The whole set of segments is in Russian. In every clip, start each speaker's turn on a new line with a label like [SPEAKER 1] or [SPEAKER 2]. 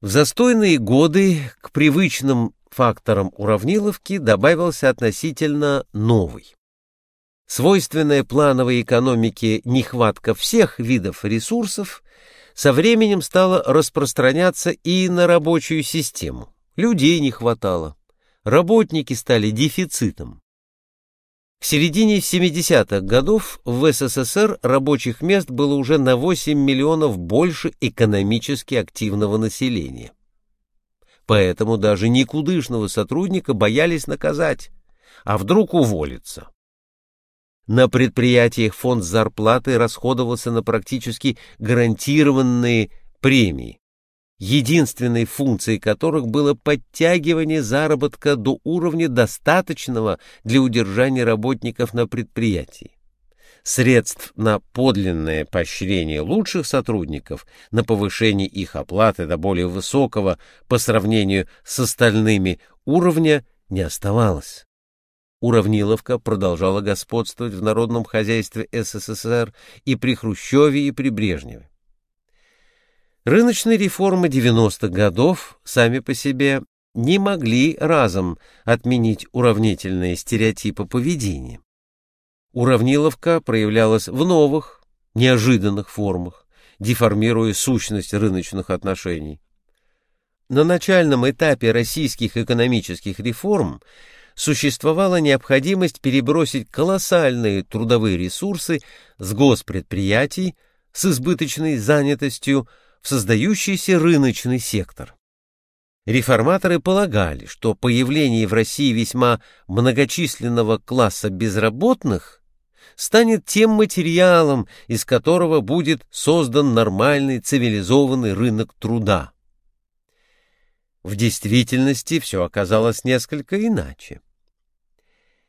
[SPEAKER 1] В застойные годы к привычным факторам уравниловки добавился относительно новый. Свойственная плановой экономике нехватка всех видов ресурсов со временем стала распространяться и на рабочую систему. Людей не хватало, работники стали дефицитом. К середине 70-х годов в СССР рабочих мест было уже на 8 миллионов больше экономически активного населения. Поэтому даже никудышного сотрудника боялись наказать, а вдруг уволиться. На предприятиях фонд зарплаты расходовался на практически гарантированные премии, единственной функцией которых было подтягивание заработка до уровня достаточного для удержания работников на предприятии. Средств на подлинное поощрение лучших сотрудников, на повышение их оплаты до более высокого по сравнению с остальными уровня не оставалось. Уравниловка продолжала господствовать в народном хозяйстве СССР и при Хрущеве, и при Брежневе. Рыночные реформы 90-х годов сами по себе не могли разом отменить уравнительные стереотипы поведения. Уравниловка проявлялась в новых, неожиданных формах, деформируя сущность рыночных отношений. На начальном этапе российских экономических реформ существовала необходимость перебросить колоссальные трудовые ресурсы с госпредприятий с избыточной занятостью создающийся рыночный сектор. Реформаторы полагали, что появление в России весьма многочисленного класса безработных станет тем материалом, из которого будет создан нормальный цивилизованный рынок труда. В действительности все оказалось несколько иначе.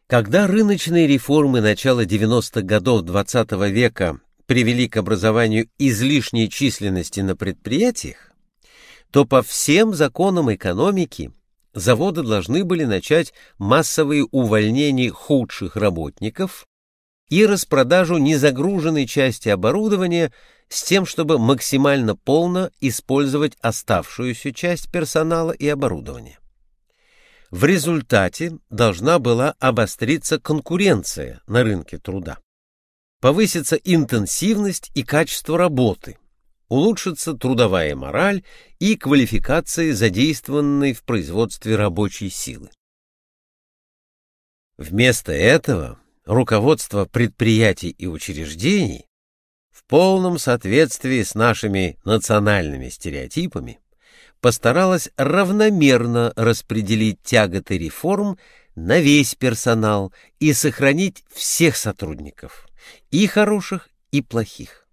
[SPEAKER 1] Когда рыночные реформы начала 90-х годов XX -го века привели к образованию излишней численности на предприятиях, то по всем законам экономики заводы должны были начать массовые увольнения худших работников и распродажу незагруженной части оборудования с тем, чтобы максимально полно использовать оставшуюся часть персонала и оборудования. В результате должна была обостриться конкуренция на рынке труда повысится интенсивность и качество работы, улучшится трудовая мораль и квалификация задействованной в производстве рабочей силы. Вместо этого руководство предприятий и учреждений в полном соответствии с нашими национальными стереотипами постаралось равномерно распределить тяготы реформ на весь персонал и сохранить всех сотрудников, и хороших, и плохих.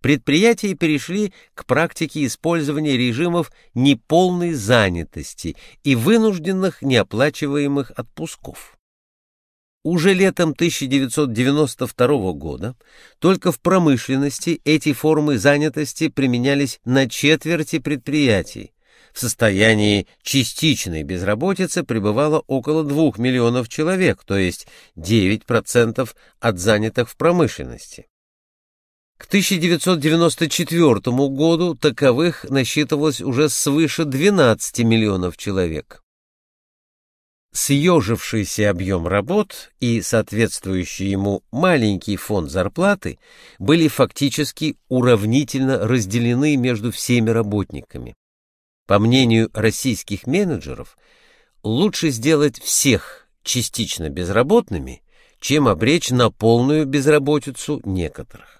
[SPEAKER 1] Предприятия перешли к практике использования режимов неполной занятости и вынужденных неоплачиваемых отпусков. Уже летом 1992 года только в промышленности эти формы занятости применялись на четверти предприятий, в состоянии частичной безработицы пребывало около 2 миллионов человек, то есть 9% от занятых в промышленности. К 1994 году таковых насчитывалось уже свыше 12 миллионов человек. Съежившийся объем работ и соответствующий ему маленький фонд зарплаты были фактически уравнительно разделены между всеми работниками. По мнению российских менеджеров, лучше сделать всех частично безработными, чем обречь на полную безработицу некоторых.